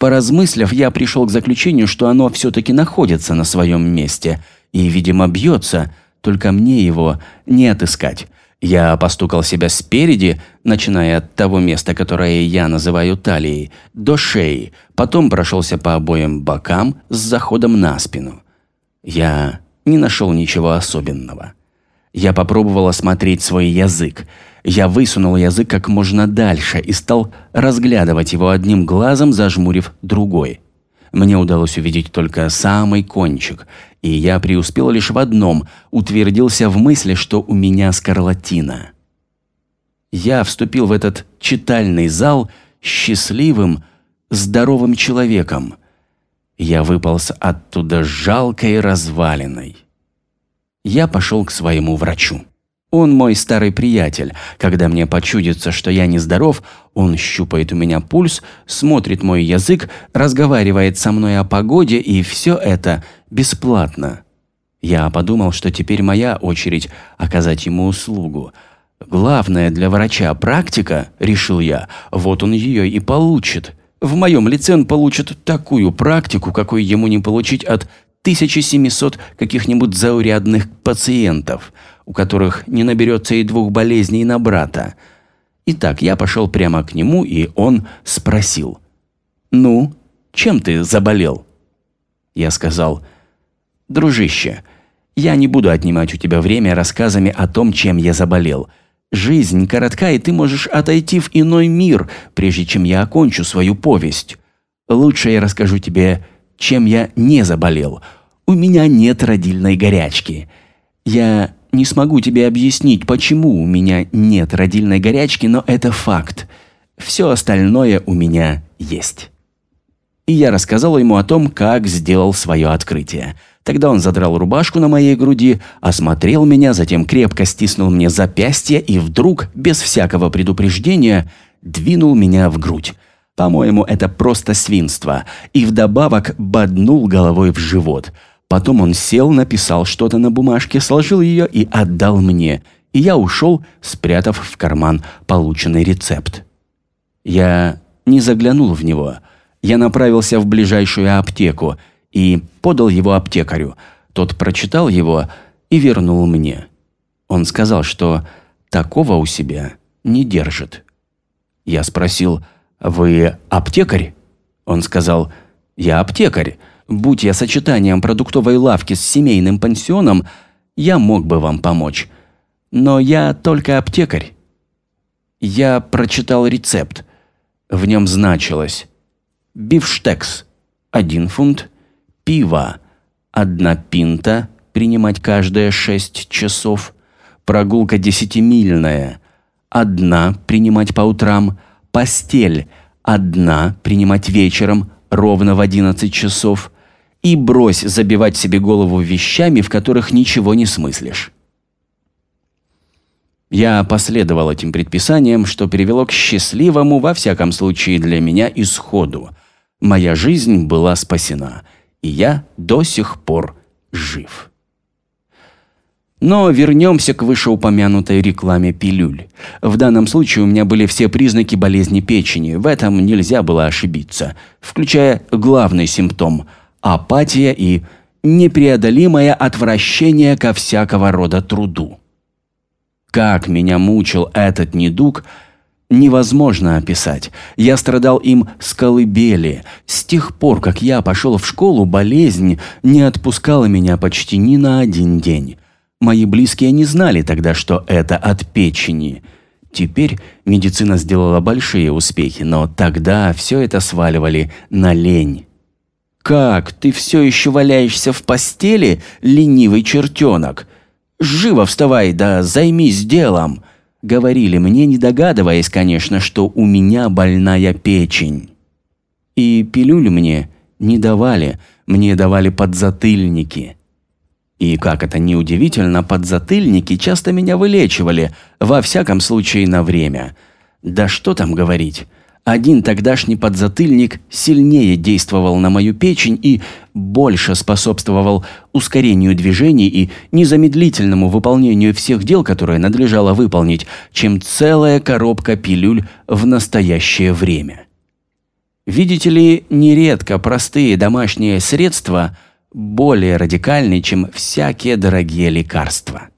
Поразмыслив, я пришел к заключению, что оно все-таки находится на своем месте и, видимо, бьется, только мне его не отыскать. Я постукал себя спереди, начиная от того места, которое я называю талией, до шеи, потом прошелся по обоим бокам с заходом на спину. Я не нашел ничего особенного. Я попробовал осмотреть свой язык. Я высунул язык как можно дальше и стал разглядывать его одним глазом, зажмурив другой. Мне удалось увидеть только самый кончик, и я преуспел лишь в одном – утвердился в мысли, что у меня скарлатина. Я вступил в этот читальный зал счастливым, здоровым человеком. Я выполз оттуда жалкой развалиной. Я пошел к своему врачу. Он мой старый приятель. Когда мне почудится, что я нездоров, он щупает у меня пульс, смотрит мой язык, разговаривает со мной о погоде, и все это бесплатно. Я подумал, что теперь моя очередь оказать ему услугу. Главное для врача практика, решил я, вот он ее и получит. В моем лице он получит такую практику, какой ему не получить от 1700 каких-нибудь заурядных пациентов – у которых не наберется и двух болезней на брата. Итак, я пошел прямо к нему, и он спросил. «Ну, чем ты заболел?» Я сказал, «Дружище, я не буду отнимать у тебя время рассказами о том, чем я заболел. Жизнь коротка, и ты можешь отойти в иной мир, прежде чем я окончу свою повесть. Лучше я расскажу тебе, чем я не заболел. У меня нет родильной горячки. Я не смогу тебе объяснить, почему у меня нет родильной горячки, но это факт. Все остальное у меня есть. И я рассказал ему о том, как сделал свое открытие. Тогда он задрал рубашку на моей груди, осмотрел меня, затем крепко стиснул мне запястье и вдруг, без всякого предупреждения, двинул меня в грудь. По-моему, это просто свинство. И вдобавок боднул головой в живот – Потом он сел, написал что-то на бумажке, сложил ее и отдал мне. И я ушел, спрятав в карман полученный рецепт. Я не заглянул в него. Я направился в ближайшую аптеку и подал его аптекарю. Тот прочитал его и вернул мне. Он сказал, что такого у себя не держит. Я спросил, «Вы аптекарь?» Он сказал, «Я аптекарь. Будь я сочетанием продуктовой лавки с семейным пансионом, я мог бы вам помочь. Но я только аптекарь. Я прочитал рецепт. В нем значилось бифштекс – один фунт, пиво – одна пинта, принимать каждые шесть часов, прогулка десятимильная – одна принимать по утрам, постель – одна принимать вечером ровно в одиннадцать часов – и брось забивать себе голову вещами, в которых ничего не смыслишь. Я последовал этим предписаниям, что привело к счастливому, во всяком случае для меня, исходу. Моя жизнь была спасена, и я до сих пор жив. Но вернемся к вышеупомянутой рекламе пилюль. В данном случае у меня были все признаки болезни печени, в этом нельзя было ошибиться, включая главный симптом – апатия и непреодолимое отвращение ко всякого рода труду. Как меня мучил этот недуг, невозможно описать. Я страдал им с колыбели. С тех пор, как я пошел в школу, болезнь не отпускала меня почти ни на один день. Мои близкие не знали тогда, что это от печени. Теперь медицина сделала большие успехи, но тогда все это сваливали на лень. «Как, ты все еще валяешься в постели, ленивый чертенок? Живо вставай, да займись делом!» Говорили мне, не догадываясь, конечно, что у меня больная печень. И пилюль мне не давали, мне давали подзатыльники. И, как это ни удивительно, подзатыльники часто меня вылечивали, во всяком случае на время. Да что там говорить, один тогдашний подзатыльник сильнее действовал на мою печень и больше способствовал ускорению движений и незамедлительному выполнению всех дел, которые надлежало выполнить, чем целая коробка пилюль в настоящее время. Видите ли, нередко простые домашние средства более радикальны, чем всякие дорогие лекарства.